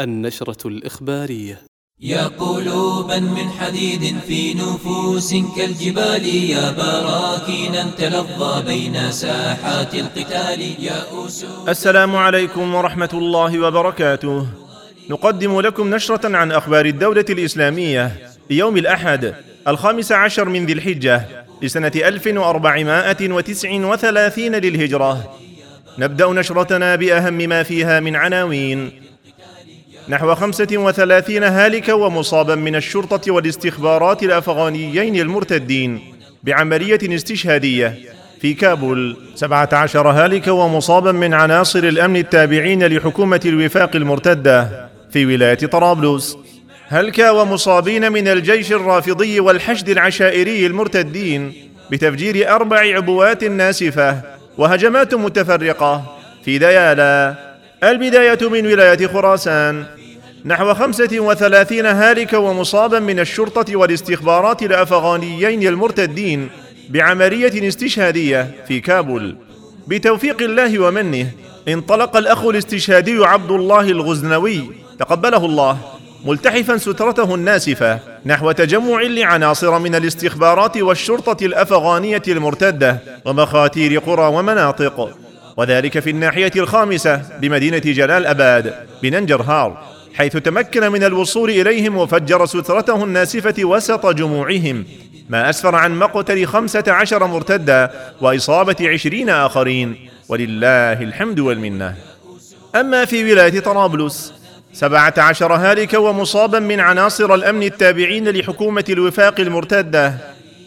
النشرة الإخبارية. يا قلوبا من حديد في نفوس كالجبال يا براكينا تلظى بين ساحات القتال يا أسود السلام عليكم ورحمة الله وبركاته. نقدم لكم نشرة عن أخبار الدولة الإسلامية يوم الأحد الخامس عشر من ذي الحجة لسنة 1439 للهجرة. نبدأ نشرتنا بأهم ما فيها من عناوين. نحو خمسة وثلاثين هالكا ومصابا من الشرطة والاستخبارات الأفغانيين المرتدين بعملية استشهادية في كابول. سبعة عشر هالكا ومصابا من عناصر الأمن التابعين لحكومة الوفاق المرتدة في ولاية طرابلس. هلكا ومصابين من الجيش الرافضي والحشد العشائري المرتدين بتفجير أربع عبوات ناسفة وهجمات متفرقة في ديالا. البداية من ولاية خراسان. نحو خمسة وثلاثين هالكا ومصابا من الشرطة والاستخبارات الأفغانيين المرتدين بعملية استشهادية في كابول. بتوفيق الله ومنه انطلق الأخ الاستشهادي عبد الله الغزنوي تقبله الله ملتحفا سترته الناسفة نحو تجمع لعناصر من الاستخبارات والشرطة الأفغانية المرتدة ومخاتير قرى ومناطق. وذلك في الناحية الخامسة بمدينة جلال أباد بننجرهار. حيث تمكن من الوصول إليهم وفجر سترته الناسفة وسط جموعهم ما أسفر عن مقتل خمسة عشر مرتدا وإصابة عشرين آخرين ولله الحمد والمنة. أما في ولاية طرابلس سبعة عشر هالكا ومصابا من عناصر الأمن التابعين لحكومة الوفاق المرتدة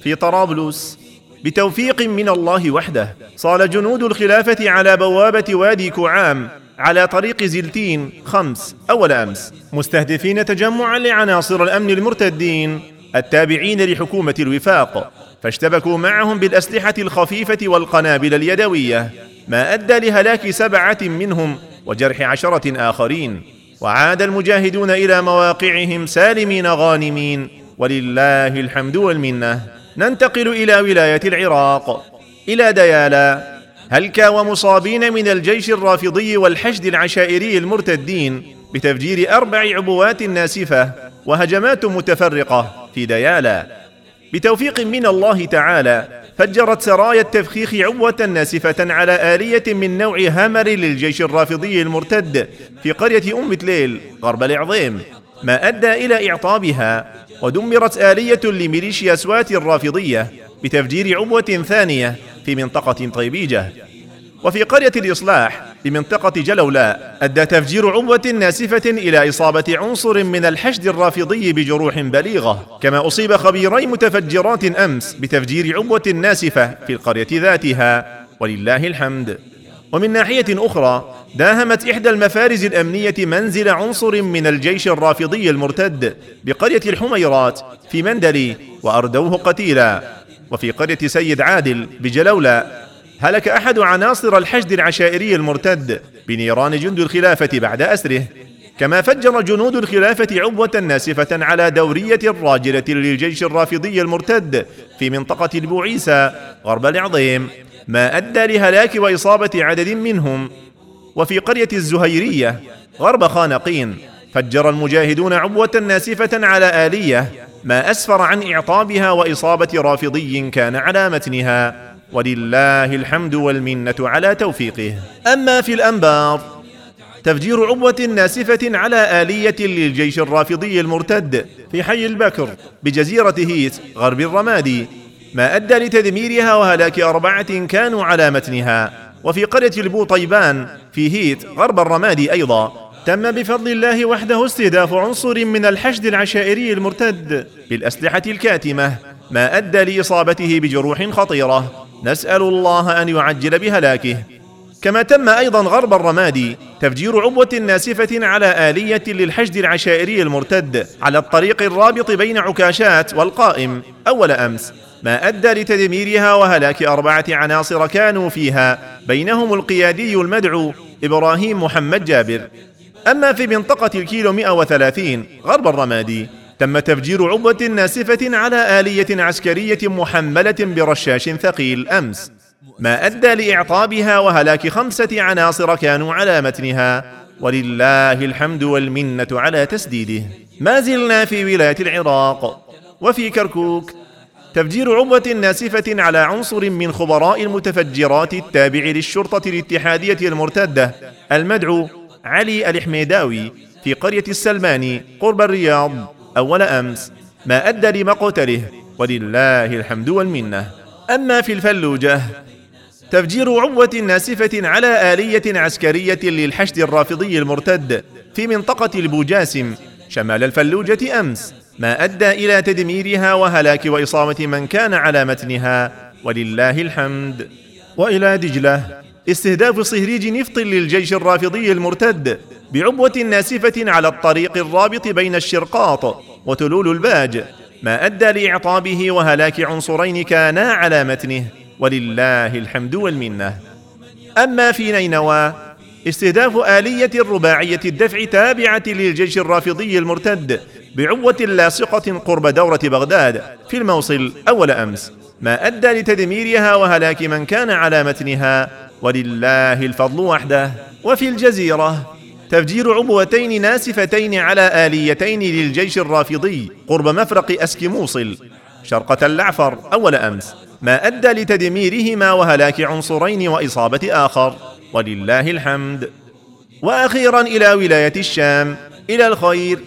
في طرابلس بتوفيق من الله وحده. صال جنود الخلافة على بوابة وادي كعام على طريق زلتين خمس أول أمس. مستهدفين تجمعا لعناصر الأمن المرتدين التابعين لحكومة الوفاق. فاشتبكوا معهم بالأسلحة الخفيفة والقنابل اليدوية. ما أدى لهلاك سبعة منهم وجرح عشرة آخرين. وعاد المجاهدون إلى مواقعهم سالمين غانمين. ولله الحمد والمنة. ننتقل إلى ولاية العراق. إلى ديالا. هلكا ومصابين من الجيش الرافضي والحشد العشائري المرتدين بتفجير أربع عبوات ناسفة وهجمات متفرقة في ديالا بتوفيق من الله تعالى فجرت سرايا التفخيخ عبوة ناسفة على آلية من نوع هامر للجيش الرافضي المرتد في قرية أم تليل غرب العظيم. ما أدى إلى إعطابها ودمرت آلية لميليشيا سوات الرافضية بتفجير عبوة ثانية في منطقة طيبيجة. وفي قرية الإصلاح بمنطقة جلولاء أدى تفجير عبوة ناسفة إلى إصابة عنصر من الحشد الرافضي بجروح بليغة. كما أصيب خبيري متفجرات أمس بتفجير عبوة ناسفة في القرية ذاتها. ولله الحمد. ومن ناحية أخرى داهمت إحدى المفارز الأمنية منزل عنصر من الجيش الرافضي المرتد بقرية الحميرات في مندلي وأردوه قتيلا. وفي قرية سيد عادل بجلولة هلك أحد عناصر الحشد العشائري المرتد بنيران جند الخلافة بعد أسره كما فجر جنود الخلافة عبوة ناسفة على دورية راجلة للجيش الرافضي المرتد في منطقة البوعيسة غرب العظيم ما أدى لهلاك وإصابة عدد منهم. وفي قرية الزهيرية غرب خانقين فجر المجاهدون عبوة ناسفة على آلية ما أسفر عن إعطابها وإصابة رافضي كان على متنها ولله الحمد والمنة على توفيقه. أما في الأنبار تفجير عبوة ناسفة على آلية للجيش الرافضي المرتد في حي البكر بجزيرة هيت غرب الرمادي. ما أدى لتدميرها وهلاك أربعة كانوا على متنها. وفي قرية البوطيبان في هيت غرب الرمادي أيضا. تم بفضل الله وحده استهداف عنصر من الحشد العشائري المرتد بالأسلحة الكاتمة ما أدى لإصابته بجروح خطيرة. نسأل الله أن يعجل بهلاكه. كما تم أيضا غرب الرمادي تفجير عبوة ناسفة على آلية للحشد العشائري المرتد على الطريق الرابط بين عكاشات والقائم أول أمس. ما أدى لتدميرها وهلاك أربعة عناصر كانوا فيها بينهم القيادي المدعو إبراهيم محمد جابر. أما في منطقة الكيلو 130 غرب الرمادي تم تفجير عبوة ناسفة على آلية عسكرية محملة برشاش ثقيل أمس ما أدى لإعطابها وهلاك خمسة عناصر كانوا على متنها. ولله الحمد والمنة على تسديده. ما زلنا في ولاية العراق. وفي كركوك تفجير عبوة ناسفة على عنصر من خبراء المتفجرات التابع للشرطة الاتحادية المرتدة المدعو علي الحميداوي في قرية السلماني قرب الرياض أول أمس ما أدى لمقتله ولله الحمد والمنة. أما في الفلوجة تفجير عبوة ناسفة على آلية عسكرية للحشد الرافضي المرتد في منطقة البوجاسم شمال الفلوجة أمس ما أدى إلى تدميرها وهلاك وإصابة من كان على متنها ولله الحمد. وإلى دجلة استهداف صهريج نفط للجيش الرافضي المرتد بعبوة ناسفة على الطريق الرابط بين الشرقاط وتلول الباج ما أدى لإعطابه وهلاك عنصرين كانا على متنه ولله الحمد والمنة. أما في نينوى استهداف آلية رباعية الدفع تابعة للجيش الرافضي المرتد بعبوة لاصقة قرب دورة بغداد في الموصل أول أمس. ما أدى لتدميرها وهلاك من كان على متنها ولله الفضل وحده. وفي الجزيرة تفجير عبوتين ناسفتين على آليتين للجيش الرافضي قرب مفرق أسك موصل شرقة العفر أول أمس. ما أدى لتدميرهما وهلاك عنصرين وإصابة آخر. ولله الحمد. وأخيرا إلى ولاية الشام إلى الخير.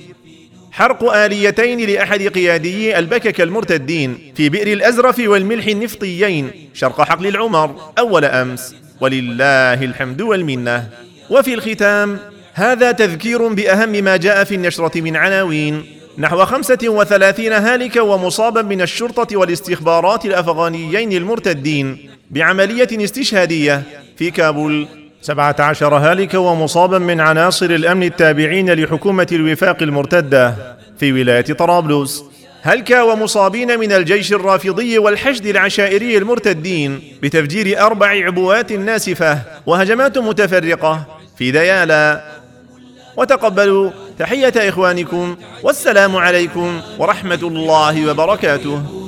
حرق آليتين لأحد قياديي البكك المرتدين في بئر الأزرف والملح النفطيين شرق حقل العمر أول أمس ولله الحمد والمنة. وفي الختام هذا تذكير بأهم ما جاء في النشرة من عناوين. نحو خمسة وثلاثين هالكا ومصابا من الشرطة والاستخبارات الأفغانيين المرتدين بعملية استشهادية في كابول. سبعة عشر هالكا ومصابا من عناصر الأمن التابعين لحكومة الوفاق المرتدة في ولاية طرابلس. هلكا ومصابين من الجيش الرافضي والحشد العشائري المرتدين بتفجير أربع عبوات ناسفة وهجمات متفرقة في ديالا وتقبلوا تحية إخوانكم والسلام عليكم ورحمة الله وبركاته.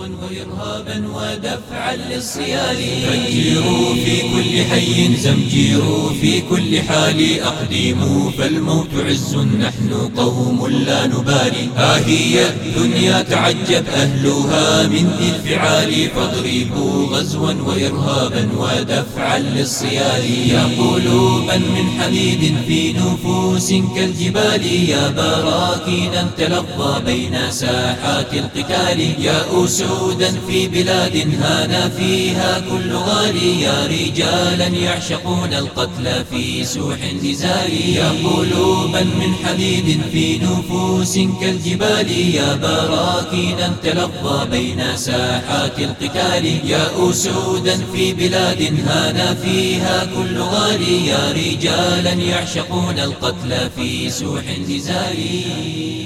وإرهابا ودفعا للصيال فجروا في كل حي زمجيروا في كل حال. أقدموا فالموت عز نحن قوم لا نبالي. ها هي الدنيا تعجب أهلها من ذي الفعال. فاضربوا غزوا وإرهابا ودفعا للصيال يا قلوبا من حديد في نفوس كالجبال. يا براكينا تلظى بين ساحات القتال. يا أسودا في بلاد هان فيها كل غالي يا رجالا يعشقون القتل في سوح النزال. يا قلوبا من حديد في نفوس كالجبال يا براكينا تلظى بين ساحات القتال. يا أسودا في بلاد هان فيها كل غالي يا رجالا يعشقون القتل في سوح النزال.